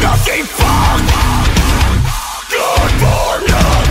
nothing fuck. Good for nothing.